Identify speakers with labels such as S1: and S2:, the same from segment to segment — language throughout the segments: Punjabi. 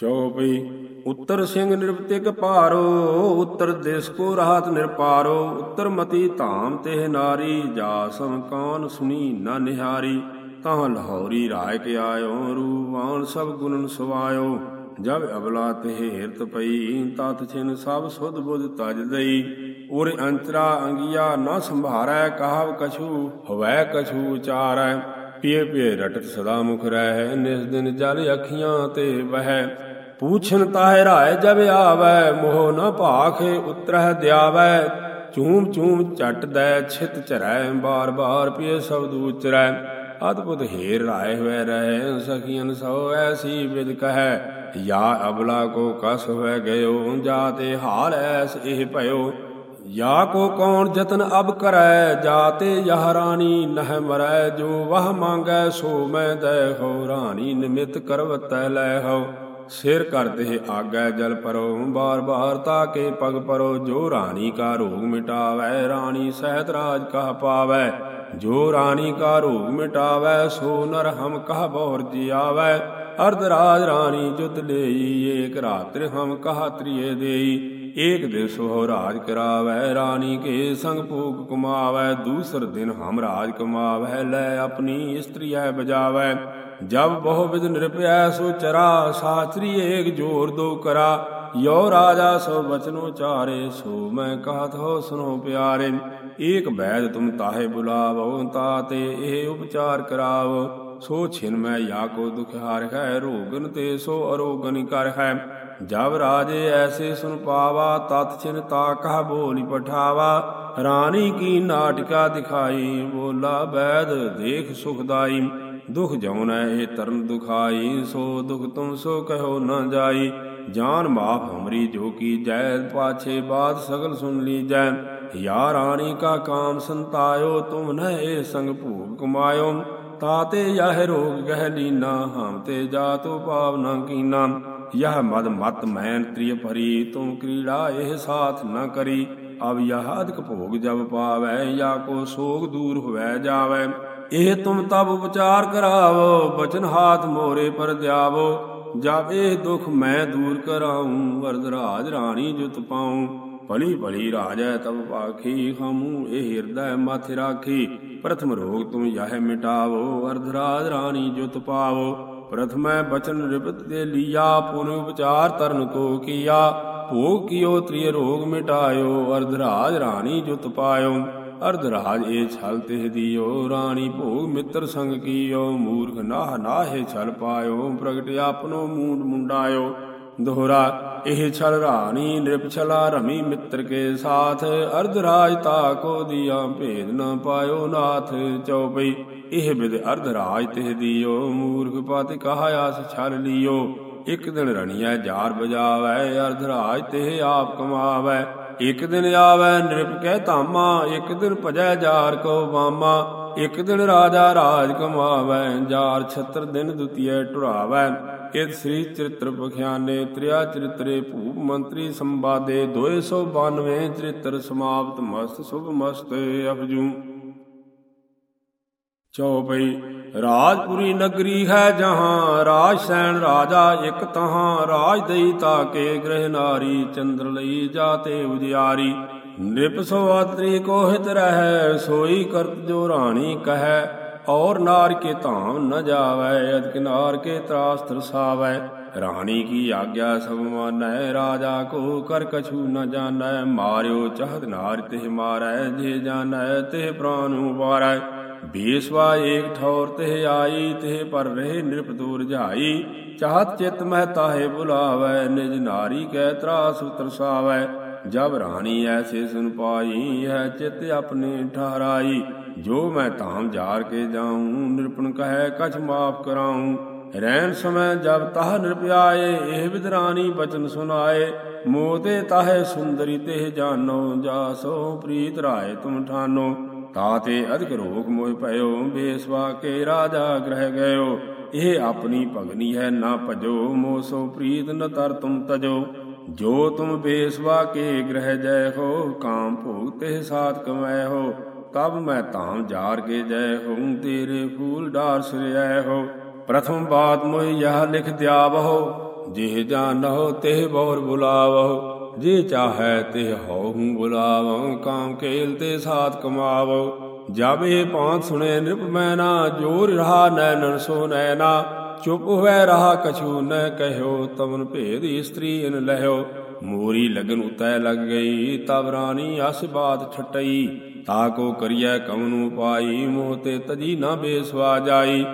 S1: ਚੌਪਈ ਉੱਤਰ ਸਿੰਘ ਨਿਰਪਤਿਕ ਭਾਰੋ, ਉੱਤਰ ਦੇਸ ਕੋ ਰਾਤ ਨਿਰਪਾਰੋ, ਉੱਤਰ ਮਤੀ ਧਾਮ ਤੇ ਨਾਰੀ ਜਾ ਸਮ ਕਾਨ ਸੁਣੀ ਨਾ ਨਿਹਾਰੀ, ਤਾਂ ਲਾਹੌਰੀ ਰਾਇ ਕੇ ਆਇਓ, ਰੂਵਾਨ ਸਭ ਗੁਣਨ ਸਵਾਇਓ ਜਬ ਅਬਲਾ ਤੇ ਹਿਰਤ ਪਈ, ਤਤ ਛਿਨ ਸਭ ਸੁਧ ਬੁਧ ਤਜ ਦਈ, ਉਰ ਅੰਤਰਾ ਅੰਗਿਆ ਨਾ ਸੰਭਾਰੈ, ਕਹਾਵ ਕਛੂ ਹਵੈ ਕਛੂ ਉਚਾਰੈ, ਪੀਏ ਪੀਏ ਰਟਤ ਸਦਾ ਮੁਖ ਰਹਿ, ਨਿਸ ਦਿਨ ਜਲ ਅੱਖੀਆਂ ਤੇ ਵਹਿ ਪੂਛਨ ਤਾਹਿ ਰਾਏ ਜਬ ਆਵੈ ਮੋਹ ਨ ਭਾਖੇ ਉਤਰਹਿ ਦਿਆਵੈ ਚੂਮ ਚੂਮ ਚਟ ਦੈ ਛਿਤ ਚਰੈ ਬਾਰ ਬਾਰ ਪੀਏ ਸਬਦ ਉਚਰੈ ਅਦਭੁਤ ਹੀਰ ਰਾਏ ਹੋਇ ਰਹੇ ਸਖੀਨ ਸੋ ਐਸੀ ਵਿਦ ਕਹੈ ਯਾ ਅਬਲਾ ਕੋ ਕਸ ਹੋਇ ਗਇਓ ਜਾਤੇ ਹਾਲ ਐਸ ਇਹ ਭਇਓ ਯਾ ਕੋ ਕੌਣ ਜਤਨ ਅਬ ਕਰੈ ਜਾ ਤੇ ਯਹ ਰਾਣੀ ਨਹ ਮਰੈ ਜੋ ਵਹ ਮੰਗੈ ਸੋ ਮੈਂ ਦੇ ਹੋ ਰਾਣੀ ਨਿਮਿਤ ਕਰਵਤੈ ਲੈ ਹੋ ਸਿਰ ਕਰਤੇ ਆਗੈ ਜਲ ਪਰੋ, ਬਾਰ ਬਾਰ ਤਾਕੇ ਪਗ ਪਰੋ, ਜੋ ਰਾਣੀ ਕਾ ਰੋਗ ਮਿਟਾਵੈ, ਰਾਣੀ ਸਹਿਤ ਰਾਜ ਕਹ ਪਾਵੈ। ਜੋ ਰਾਣੀ ਕਾ ਰੋਗ ਮਿਟਾਵੈ, ਸੋ ਨਰ ਹਮ ਕਹ ਬੋਰ ਜਿਆਵੈ। ਅਰਧ ਰਾਜ ਰਾਣੀ ਜੁਤ ਲਈ ਏਕ ਰਾਤਿ ਹਮ ਕਹ ਤ੍ਰਿਏ ਦੇਈ। ਏਕ ਦਿਵਸ ਹੋ ਰਾਜ ਕਰਾਵੈ, ਰਾਣੀ ਕੇ ਸੰਗ ਭੂਕ ਕੁਮਾਵੈ ਦੂਸਰ ਦਿਨ ਹਮ ਰਾਜ ਕਮਾਵੈ, ਲੈ ਆਪਣੀ ਇਸਤਰੀਐ ਬਜਾਵੈ। ਜਬ ਬਹੁ ਵਿਦ ਨਿਰਪਿਆ ਸੋ ਚਰਾ, ਸਾਚਰੀ ਏਕ ਜੋਰ ਦੋ ਕਰਾ। ਯੋ ਰਾਜਾ ਸੋ ਬਚਨੋ ਚਾਰੇ, ਸੋ ਮੈਂ ਕਹਤ ਹੋ ਸੁਨੋ ਪਿਆਰੇ। ਏਕ ਬੈਦ ਤੁਮ ਤਾਹੇ ਬੁਲਾਵੋ ਤਾਤੇ ਇਹ ਉਪਚਾਰ ਕਰਾਵੋ। ਸੋ ਛਿਨ ਮੈਂ ਯਾ ਕੋ ਦੁਖ ਹਾਰ ਹੈ, ਰੋਗਨ ਤੇ ਸੋ ਅਰੋਗਨ ਕਰ ਹੈ। ਜਬ ਰਾਜੇ ਐਸੇ ਸੁਨ ਪਾਵਾ, ਤਤ ਛਿਨ ਤਾ ਕਹ ਬੋਲੀ ਪਠਾਵਾ। ਰਾਣੀ ਕੀ ਨਾਟਕਾ ਦਿਖਾਈ, ਬੋਲਾ ਬੈਦ ਦੇਖ ਸੁਖਦਾਈ ਦੁਖ ਜਉਨੈ ਇਹ ਤਰਨ ਦੁਖਾਈ, ਸੋ ਦੁਖ ਤੁਮ ਸੋ ਕਹੋ ਨ ਜਾਈ। ਜਾਨ ਮਾਫ ਹਮਰੀ ਜੋ ਕੀ ਪਾਛੇ ਬਾਤ ਸਗਲ ਸੁਨ ਲੀਜੈ ਯਾ ਰਾਣੀ ਕਾ ਕਾਮ ਸੰਤਾਇਓ, ਤੁਮ ਨ ਇਹ ਸੰਗ ਭੂਪ ਕਮਾਇਓ। ਤਾਤੇ ਯਹ ਰੋਗ ਗਹਿ ਲੀਨਾ, ਹਮ ਤੇ ਜਾਤੋ ਪਾਵ ਨ ਕੀਨਾ। ਯਹ ਮਦ ਮਤ ਮੈਨ ਤ੍ਰਿਯ ਭਰੀ, ਤੁਮ ਕ੍ਰੀੜਾ ਇਹ ਸਾਥ ਨ ਕਰੀ। ਅਬ ਯਹ ਅਦਕ ਭੋਗ ਜਬ ਪਾਵੈ, ਯਾ ਕੋ ਸੋਗ ਦੂਰ ਹੋਵੈ ਜਾਵੈ। ਇਹ ਤੁਮ ਤਬ ਉਪਚਾਰ ਕਰਾਵੋ, ਬਚਨ ਹਾਥ ਮੋਰੇ ਪਰ ਦਿਆਵੋ। ਜਬ ਇਹ ਦੁਖ ਮੈਂ ਦੂਰ ਕਰਾਉ ਵਰਦ ਰਾਜ ਰਾਣੀ ਜੁਤ ਪਾਉ ਭਲੀ ਭਲੀ ਰਾਜੈ ਤਬ ਪਾਖੀ ਹਮੂ ਇਹ ਹਿਰਦੈ ਮਥ ਰਾਖੀ। ਪ੍ਰਥਮ ਰੋਗ ਤੁਮ ਯਹ ਮਿਟਾਵੋ ਅਰਧ ਰਾਣੀ ਜੁਤ ਪਾਵੋ। ਪ੍ਰਥਮੈ ਬਚਨ ਰਿਪਤ ਦੇ ਲੀਆ, ਪੁਨ ਉਪਚਾਰ ਤਰਨ ਕੋ ਕੀਆ। ਭੋਗ ਕੀਓ, ਤ੍ਰਿਯ ਰੋਗ ਮਿਟਾਇਓ ਅਰਧ ਰਾਣੀ ਜੁਤ ਪਾਇਓ। ਅਰਧ ਰਾਜ ਇਹ ਛਲ ਤਿਹ ਦਿਓ, ਰਾਣੀ ਭੋਗ ਮਿੱਤਰ ਸੰਗ ਕੀਓ, ਮੂਰਖ ਨਾਹ ਨਾਹੇ ਛਲ ਪਾਇਓ, ਪ੍ਰਗਟ ਆਪਨੋ ਮੂੰਡ ਮੁੰਡਾਇਓ। ਦੋਹਰਾ, ਇਹ ਛਲ ਰਾਣੀ ਨਿਰਪ ਰਮੀ ਮਿੱਤਰ ਕੇ ਸਾਥ, ਅਰਧ ਰਾਜ ਤਾ ਕੋ ਦਿਆ ਭੇਦ ਨਾ ਪਾਇਓ ਨਾਥ ਚਉਪਈ। ਇਹ ਬਿਦ ਅਰਧ ਰਾਜ ਤਿਹ ਦਿਓ, ਮੂਰਖ ਪਤ ਕਹਾ ਆਸ ਛਲ ਲਿਓ। ਇੱਕ ਦਿਨ ਰਣੀਐ ਜਾਰ ਬਜਾਵੈ, ਅਰਧ ਰਾਜ ਤਿਹ ਆਪ ਕਮਾਵੈ। ਇੱਕ ਦਿਨ ਆਵੈ ਨਿਰਪ ਕਹਿ ਧਾਮਾ, ਇੱਕ ਦਿਨ ਭਜੈ ਜਾਰ ਕੋ ਬਾਮਾ ਇੱਕ ਦਿਨ ਰਾਜਾ ਰਾਜ ਕਮਾਵੈ, ਜਾਰ ਛਤਰ ਦਿਨ ਦੁਤੀਏ ਟੁਰਾਵੈ ਇਤ ਸ੍ਰੀ ਚਰਿਤ੍ਰ ਪਖਿਆਨੇ, ਤ੍ਰਿਆ ਚਰਿਤਰੇ ਭੂਪ ਮੰਤਰੀ ਸੰਵਾਦੇ 292 ਚਰਿਤ੍ਰ ਸਮਾਪਤ ਮਸਤ ਸੁਭ ਮਸਤ ਅਪਜੂ ਚੌਪਈ ਰਾਜਪੁਰੀ ਨਗਰੀ ਹੈ ਜਹਾਂ, ਰਾਜ ਸੈਨ ਰਾਜਾ ਇਕ ਤਹਾਂ, ਰਾਜ ਦਈ ਤਾਕੇ ਗ੍ਰਹਿ ਨਾਰੀ, ਚੰਦਰ ਲਈ ਜਾਤੇ ਉਜਿਆਰੀ। ਨਿਪ ਸਵਾਤਰੀ ਕੋ ਹਿਤ ਸੋਈ ਕਰਤ ਜੋ ਰਾਣੀ ਕਹੈ, ਔਰ ਨਾਰ ਕੇ ਧਾਮ ਨ ਜਾਵੈ, ਅਦ ਕਿਨਾਰ ਕੇ ਤਰਾਸ ਤਰਸਾਵੈ। ਰਾਣੀ ਕੀ ਆਗਿਆ ਸਭ ਮਾਨੈ, ਰਾਜਾ ਕੋ ਕਰ ਕਛੂ ਨ ਜਾਣੈ। ਮਾਰਿਓ ਚਾਹਤ ਨਾਰ ਤੇ ਮਾਰੈ, ਜੇ ਜਾਣੈ ਤੇ ਪ੍ਰਾਨ ਉਬਾਰੈ। ਬੇਸਵਾ ਏਕ ਠੌਰ ਤੇ ਆਈ ਤੇ ਪਰ ਰਹੇ ਨਿਰਪ ਦੂਰ ਜਾਈ। ਚਾਹਤ ਚਿਤ ਮਹਿ ਤਾਹੇ ਬੁਲਾਵੈ, ਨਿਜ ਨਾਰੀ ਕੈ ਤਰਾਸ ਤਰਸਾਵੈ ਜਬ ਰਾਣੀ ਐਸੇ ਸੁਨ ਪਾਈ ਹੈ ਚਿਤ ਆਪਣੇ ਠਹਰਾਈ। ਜੋ ਮੈਂ ਧਾਮ ਜਾਰ ਕੇ ਜਾਉ ਨਿਰਪਣ ਕਹੈ ਕਛ ਮਾਫ ਕਰਾਉ ਰਹਿਣ ਸਮੈ ਜਬ ਤਾਹ ਨਿਰਪਿਆਏ, ਇਹ ਵਿਦਰਾਨੀ ਬਚਨ ਸੁਨਾਏ। ਮੋਤੇ ਤਾਹੇ ਸੁੰਦਰੀ ਤੇ ਜਾਨੋ, ਜਾਸੋ ਪ੍ਰੀਤ ਰਾਏ ਤੁਮ ਠਾਨੋ। ਤਾਤੇ ਅਧਿਕ ਰੋਗ ਮੋਇ ਭਇਓ ਬੇਸਵਾ ਕੇ ਰਾਜਾ ਗ੍ਰਹਿ ਗਇਓ। ਇਹ ਆਪਣੀ ਭਗਨੀ ਹੈ, ਨਾ ਭਜੋ, ਮੋਸੋ ਪ੍ਰੀਤ, ਨ ਤਰ ਤੁਮ ਤਜੋ। ਜੋ ਤੁਮ ਬੇਸਵਾ ਕੇ ਗ੍ਰਹਿ ਜੈ ਹੋ, ਕਾਮ ਭੋਗ ਤੇ ਸਾਥ ਕਮੈ ਹੋ। ਤਬ ਮੈਂ ਧਾਮ ਜਾਰ ਕੇ ਜੈ ਹਉ ਤੇਰੇ ਫੂਲ ਡਾਰ ਸਿਰਿਐ ਹੋ। ਪ੍ਰਥਮ ਬਾਤ ਮੋਇ ਯਹ ਲਿਖ ਦਿਆਵਹੁ, ਜਿਹ ਜਾਣਹੁ ਤਿਹ ਬੌਰ ਬੁਲਾਵਹੁ। ਜੇ ਚਾਹੈ ਤੇ ਹਉ ਹੂੰ ਕਾਮ ਕੇਲ ਤੇ ਸਾਥ ਕਮਾਵਹੁ ਜਬ ਇਹ ਪਾਂਤ ਸੁਣੇ ਨਿਰਪ ਮੈਨਾ, ਜੋਰ ਰਹਾ ਨੈਨਨ ਸੋ ਨੈਨਾ ਚੁਪ ਹੋਇ ਰਹਾ ਕਛੂ ਨ ਕਹਿਓ, ਤਮਨ ਭੇਦ ਇਸਤਰੀ ਇਨ ਲਹਿਓ। ਮੋਰੀ ਲਗਨ ਉਤੈ ਲੱਗ ਗਈ ਤਬ ਰਾਣੀ ਅਸ ਬਾਤ ਛਟਈ ਤਾ ਕੋ ਕਰੀਐ ਕਮਨੂ ਪਾਈ, ਮੋਹ ਤੇ ਤਜੀ ਨਾ ਬੇਸਵਾ ਜਾਈ।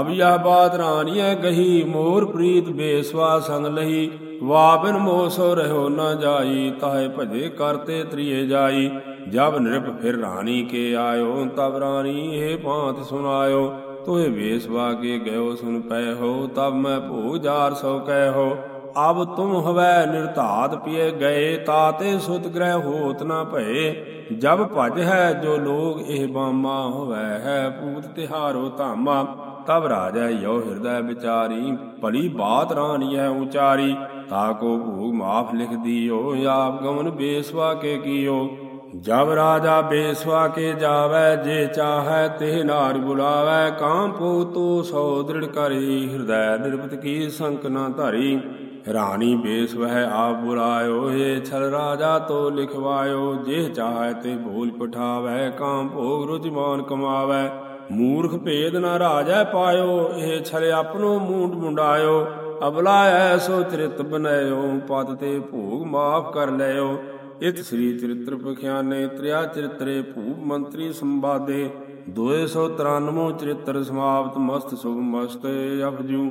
S1: ਅਬ ਯਹ ਬਾਤ ਰਾਣੀਐ ਗਹੀ, ਮੋਰ ਪ੍ਰੀਤ ਬੇਸਵਾ ਸੰਗ ਲਹੀ। ਵਾ ਬਿਨ ਮੋਹ ਸੋ ਰਹਿਓ ਨਾ ਜਾਈ, ਤਾਹੇ ਭਜੇ ਕਰਤੇ ਤ੍ਰਿਏ ਜਾਈ। ਜਬ ਨਿਰਪ ਫਿਰ ਰਾਣੀ ਕੇ ਆਇਓ, ਤਬ ਰਾਣੀ ਇਹ ਭਾਂਤ ਸੁਨਾਇਓ ਤੋਏ ਵੇਸਵਾ ਕੇ ਗਇਓ ਸੁਨ ਪੈ ਹੋ, ਤਬ ਮੈਂ ਭੂ ਜਾਰ ਸੋ ਕਹਿ। ਹੋ ਅਬ ਤੁਮ ਹਵੈ ਨਿਰਧਾਤ ਪੀਏ ਗਏ ਤਾਤੇ ਸੁਤ ਗ੍ਰਹਿ ਹੋਤ ਨਾ ਭਏ। ਜਬ ਭਜ ਹੈ ਜੋ ਲੋਗ ਇਹ ਬਾਮਾ, ਹੋਵੈ ਹੈ ਪੂਤ ਤਿਹਾਰੋ ਧਾਮਾ। ਤਬ ਰਾਜਾ ਯੋ ਹਿਰਦੈ ਵਿਚਾਰੀ, ਭਲੀ ਬਾਤ ਰਾਣੀ ਹੈ ਉਚਾਰੀ। ਤਾ ਕੋ ਭੂਗ ਮਾਫ ਲਿਖ ਦਿਓ, ਆਪ ਗਮਨ ਬੇਸਵਾ ਕੇ ਕੀਓ। ਜਬ ਰਾਜਾ ਬੇਸਵਾ ਕੇ ਜਾਵੈ, ਜੇ ਚਾਹੈ ਤੇ ਨਾਰ ਬੁਲਾਵੈ। ਕਾਮ ਪੋਤੋ ਸੋ ਦ੍ਰਿੜ ਕਰੀ, ਹਿਰਦੈ ਨਿਰਪਤ ਕੀ ਸੰਕ ਨਾ ਧਰੀ। ਰਾਣੀ ਬੇਸਵਹਿ ਆਪ ਬੁਲਾਇਓ ਏ ਛਲ ਰਾਜਾ ਤੋ ਲਿਖਵਾਇਓ ਜੇ ਚਾਹੈ ਤੇ ਭੂਲ ਪਠਾਵੈ ਕਾਮ ਭੋਗ ਰੁਜਮਾਨ ਕਮਾਵੈ ਮੂਰਖ ਭੇਦ ਨਾ ਰਾਜੈ ਪਾਇਓ, ਇਹ ਛਲ ਆਪਣੋ ਮੂੰਡ ਮੁੰਡਾਇਓ। ਅਬਲਾ ਐਸੋ ਚਰਿਤ ਬਨਇਓ, ਪਦ ਤੇ ਭੋਗ ਮਾਫ ਕਰ ਲਿਓ ਇਤ ਸ੍ਰੀ ਚਰਿਤ੍ਰ ਪਖਿਆਨੇ, ਤ੍ਰਿਆ ਚਰਿਤਰੇ ਭੂਪ ਮੰਤਰੀ ਸੰਵਾਦੇ। 293 ਚਰਿਤ੍ਰ ਸਮਾਪਤ, ਮਸਤ ਸੁਭ ਮਸਤ ਅਪਜੂ